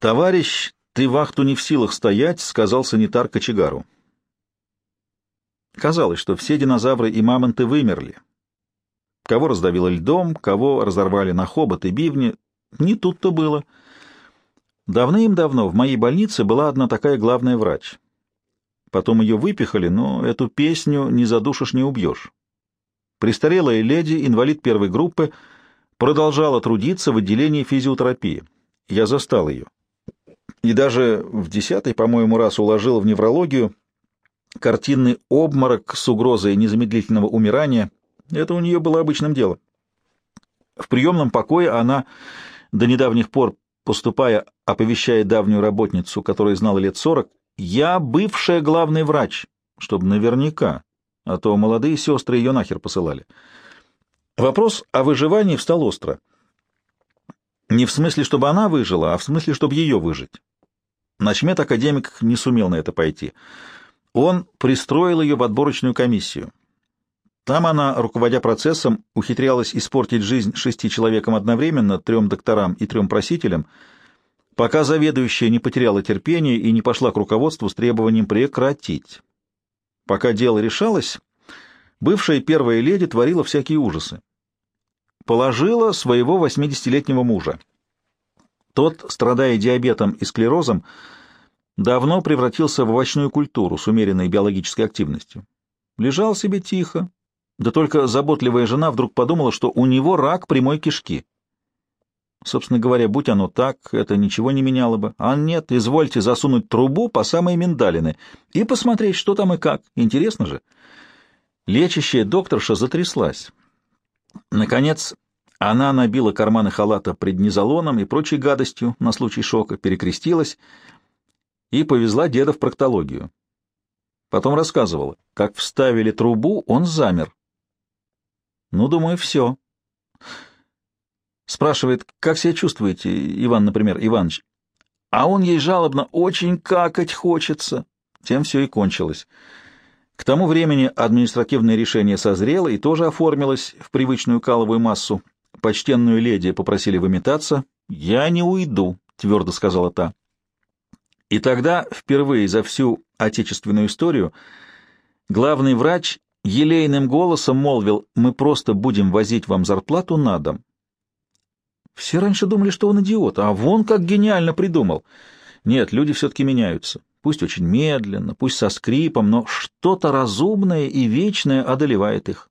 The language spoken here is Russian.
«Товарищ, ты вахту не в силах стоять», — сказал санитар кочегару. Казалось, что все динозавры и мамонты вымерли. Кого раздавило льдом, кого разорвали на хобот и бивни. Не тут-то было. Давным-давно в моей больнице была одна такая главная врач. Потом ее выпихали, но эту песню не задушишь, не убьешь. Престарелая леди, инвалид первой группы, продолжала трудиться в отделении физиотерапии. Я застал ее. И даже в десятый, по-моему, раз уложил в неврологию картинный обморок с угрозой незамедлительного умирания. Это у нее было обычным делом. В приемном покое она до недавних пор, поступая, оповещая давнюю работницу, которая знала лет сорок, «Я бывшая главный врач», чтобы наверняка, а то молодые сестры ее нахер посылали. Вопрос о выживании встал остро. Не в смысле, чтобы она выжила, а в смысле, чтобы ее выжить. Начмет-академик не сумел на это пойти. Он пристроил ее в отборочную комиссию. Там она, руководя процессом, ухитрялась испортить жизнь шести человекам одновременно, трем докторам и трем просителям, пока заведующая не потеряла терпение и не пошла к руководству с требованием прекратить. Пока дело решалось, бывшая первая леди творила всякие ужасы. Положила своего 80-летнего мужа. Тот, страдая диабетом и склерозом, давно превратился в овощную культуру с умеренной биологической активностью. Лежал себе тихо, да только заботливая жена вдруг подумала, что у него рак прямой кишки. Собственно говоря, будь оно так, это ничего не меняло бы. А нет, извольте засунуть трубу по самые миндалины и посмотреть, что там и как. Интересно же. Лечащая докторша затряслась. Наконец, она набила карманы халата преднизолоном и прочей гадостью на случай шока, перекрестилась и повезла деда в проктологию. Потом рассказывала, как вставили трубу, он замер. Ну, думаю, все. Спрашивает, как себя чувствуете, Иван, например, Иваныч? А он ей жалобно, очень какать хочется. Тем все и кончилось. К тому времени административное решение созрело и тоже оформилось в привычную каловую массу. Почтенную леди попросили выметаться. «Я не уйду», — твердо сказала та. И тогда, впервые за всю отечественную историю, главный врач елейным голосом молвил, «Мы просто будем возить вам зарплату на дом». Все раньше думали, что он идиот, а вон как гениально придумал. Нет, люди все-таки меняются. Пусть очень медленно, пусть со скрипом, но что-то разумное и вечное одолевает их.